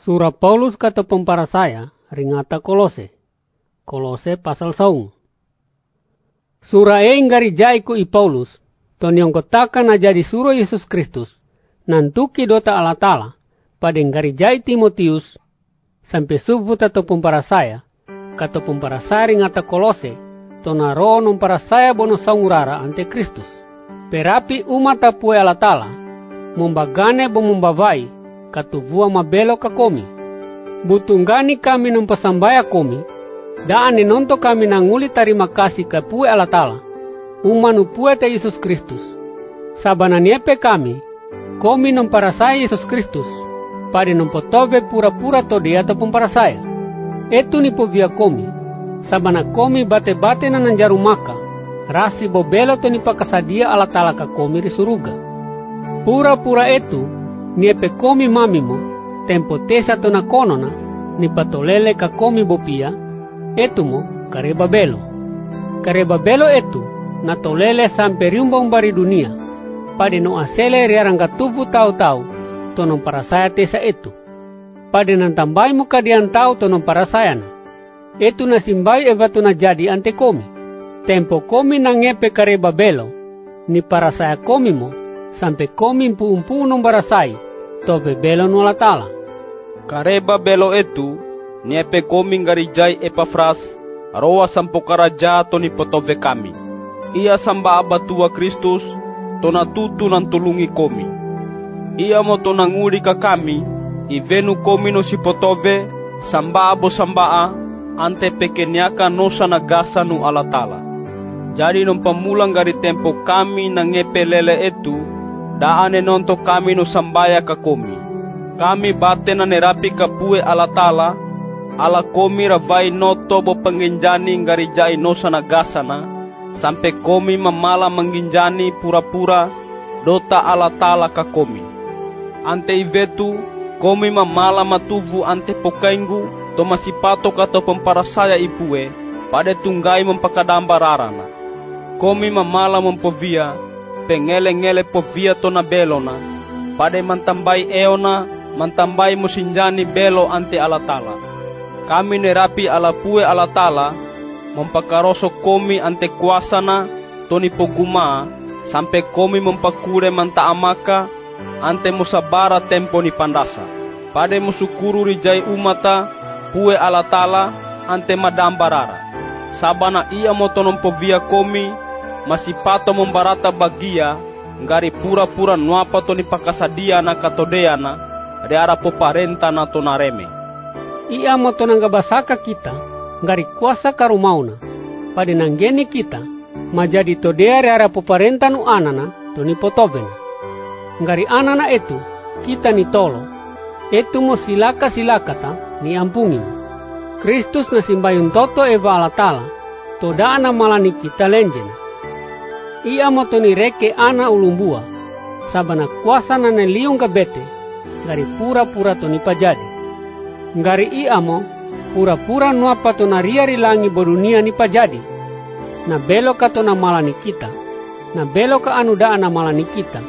Surah Paulus kata pempara saya, ringata Kolose. Kolose pasal saung. Surah e ngari jaiku i Paulus, ton yang kotaka na jadi suruh Yesus Kristus, nantuki dota Allah Ta'ala, pada ngari jai Timotius, sampai subuh atau pempara saya, kata pempara saya ringata Kolose, tona roh para saya bono saungurara ante Kristus. Perapi umat apue Allah Ta'ala, mumbagane bo mumbavai, katuvua mabelo ka komi. Butunggani kami numpasambaya komi, daan nonto kami nanguli terima kasih ke pue Allah Ta'ala, umanu pue te Yesus Kristus. Sabana niepe kami, komi para saya Yesus Kristus, pada numpotove pura-pura to dia ataupun para saya. Etu ni via komi, sabana komi bate-bate na nanjaru maka, rasi bobelo to ni pakasadia Allah Ta'ala ka komi di suruga. Pura-pura etu, niepe komi mamimo, tempo tesa to na konona, ni patolele ka komi bopia, etu mo kareba belo. Kareba belo etu, na tolele sampai riumbang bari dunia, pada no asele riarang tuvu tau-tau, tonon para saya tesa etu. Pada nan tambai mo kadian tau tonon para saya na. Etu na simbai eva tu na jadi ante komi. Tempo komi na ngepe kareba belo, ni para saya komi mo, sampai komi mpu-mpu saya, tobe belo no tala. Kareba belo etu, niepe komi ngarijai epafras, roa sampo karaja toni potove kami. Ia samba abatua Kristus, tona tutu nan tulungi komi. Ia mo tona nguri ka kami, ivenu komi no sipotove, samba abo sambaa, ante pekeniaka nosa nagasa nu alatala. Jadi nung pamulang gari tempo kami nangepelele etu, daane nonto kami no sambaya ka komi. Kami bate na nerapi ka pue alatala, ala komi ravai noto bo penginjani ngari jai nosa nagasana, sampai komi mamala menginjani pura-pura dota alatala ka komi. Ante ivetu, komi mamala matuvu ante pokaingu, to masipato kato pemparasaya ipue, pada tunggai mempakadambararana. Komi mamala mempovia, pengele-ngele povia to na belona, pada mantambai eona, mantambai musinjani belo ante alatala. Kami nerapi ala pue alatala, mempakaroso komi ante kuasana, toni poguma, sampai komi mempakure manta amaka, ante musabara tempo ni pandasa. Pada musukuru rijai umata, pue alatala, ante madambarara. Sabana ia motonom povia komi, masih pato membarata bagia, ngari pura-pura nuapa toni pakasadia na katodeana, reara poparenta na tonareme. Ia motonang basaka kita, ngari kuasa karumauna, pada nanggeni kita, majadi todea reara poparenta nu anana, toni potovena. Ngari anana itu, kita ni tolo, itu mo silaka silakata ni ampungi. Kristus na simbayun toto eva alatala, toda ana malani kita lenjena ia motoni reke ana ulumbua, sabana kuasa na liung bete, gari pura-pura toni pajadi. Ngari ia mo, pura-pura nuapa tona riari langi bodunia ni pajadi. Na belo ka tona malani kita, na belo ka anu ana malani kita,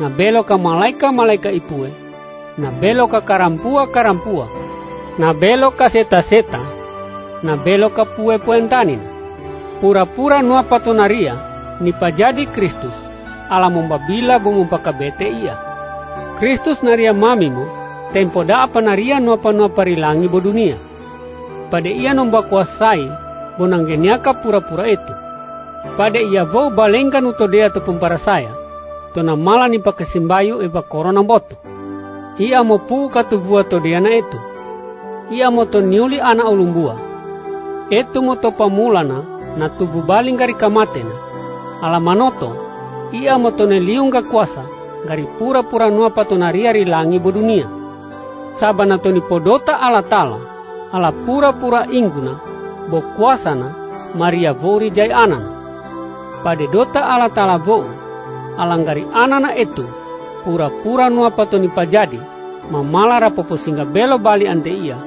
na belo ka malaika-malaika ipue, na belo ka karampua-karampua, na belo ka seta-seta, na belo ka pue-puentanin. Pura-pura nuapa tona ria, ni pajadi Kristus ala mumbabila bumumpakabete ia. Kristus naria mamimu, tempo da apa naria nuapa nuapa rilangi bo dunia. Pada ia nomba kuasai, bonanggeniaka pura-pura itu. Pada ia vau balengkan utodea tu para saya, tona mala ni pakesimbayu eva korona boto. Ia mo pu katuvua todeana itu. Ia mo to niuli ana ulumbua. Itu mo to pamulana na tubu baling gari kamatena ala manoto ia motone liunga kuasa gari pura-pura nua patonaria rilangi bo dunia. Sabana toni podota ala tala ala pura-pura inguna bo kuasana maria vori jai anana pada dota ala tala vo alanggari anana itu pura-pura nua patoni pajadi mamala rapopo singa belo bali ante ia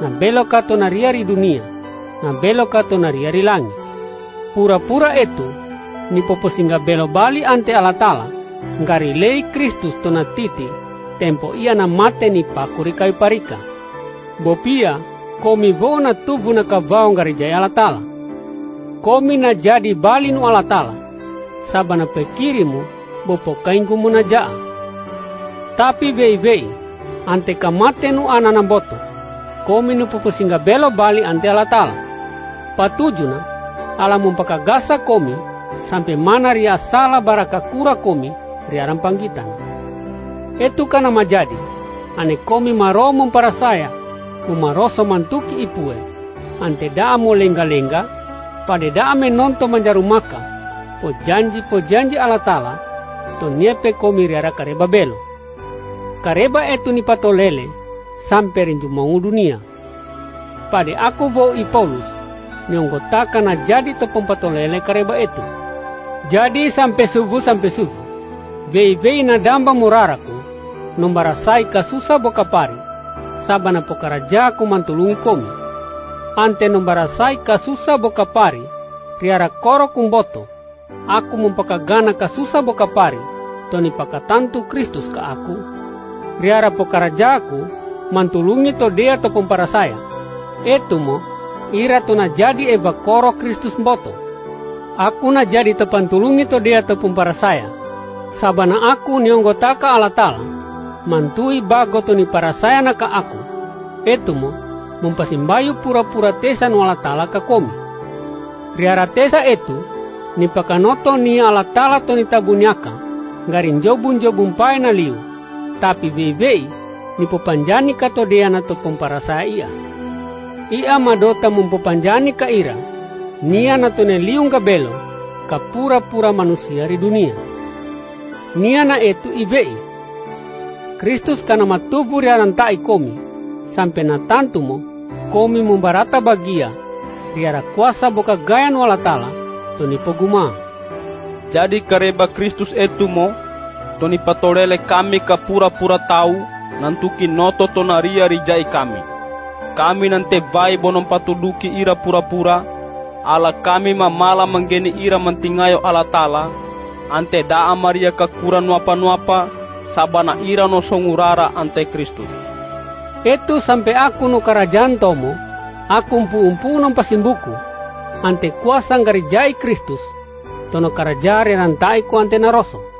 na belo kato na riari dunia na belo kato na riari langi. Pura-pura itu ni popo singa belo bali ante alatala ngari lei Kristus tona titi tempo ia na mate ni pakuri kayu parika. Bopia, komi vona tubu na kavao ngari jaya alatala. Komi na jadi bali nu alatala. Sabana pekirimu, bopo kaingumu na jaa. Tapi vei vei, ante kamate nu anana boto. Komi nu pupusinga belo bali ante alatala. Patujuna, ala mumpakagasa komi, sampai mana ria sala baraka kura komi, ria rampanggitan. Itu kana majadi, ane komi maromo para saya, umaroso mantuki ipue, ante daamo lenga-lenga, pada daame nonto manjarumaka, po janji po janji alatala, to niepe komi riara kareba belo. Kareba etu ni patolele, sampai rinju mau dunia. Pada aku vo i Paulus, niongotaka na jadi to patolele kareba etu. Jadi sampai subuh sampai subuh, vei-vei na damba muraraku, nombarasai kasusa boka pari, sabana pokaraja ku mantulungi komi. Ante nombarasai kasusa boka pari, riara koro kumboto, aku mumpakagana kasusa boka pari, toni pakatantu Kristus ka aku. Riara pokaraja aku, mantulungi to dea to saya. Etu mo, ira to na jadi eba koro Kristus mboto. Aku na jadi to pantulungi to dea to saya. Sabana aku niongotaka alatala, mantui bago to ni para saya na ka aku. Etu mo, mumpasimbayu pura-pura tesa no alatala ka komi. Riara tesa etu, ni pakanoto ni alatala to ni tabunyaka, garin jobun jobun pai na liu. Tapi vei ni popanjani ka to dea na to pompara saya ia. Ia madota mumpopanjani ka ira, nia na to ne liung ka pura-pura manusia di dunia. Nia na etu ivei, Kristus kana matubu riarantai komi, sampai na tantumo, komi membarata bagia, riara kuasa boka gayan walatala, toni poguma. Jadi kareba Kristus etu mo, toni patolele kami ka pura-pura tahu, nantuki noto tonaria rijai kami. Kami nante vai bonom patuduki ira pura-pura, ala kami mamala menggeni ira mentingayo ala tala, ante da amaria kakura nuapa-nuapa, sabana ira no songurara ante Kristus. Itu sampai aku no kerajaan tomo, aku umpu-umpu no pasimbuku, ante kuasa ngarijai Kristus, tono kerajaan rantai ku ante naroso.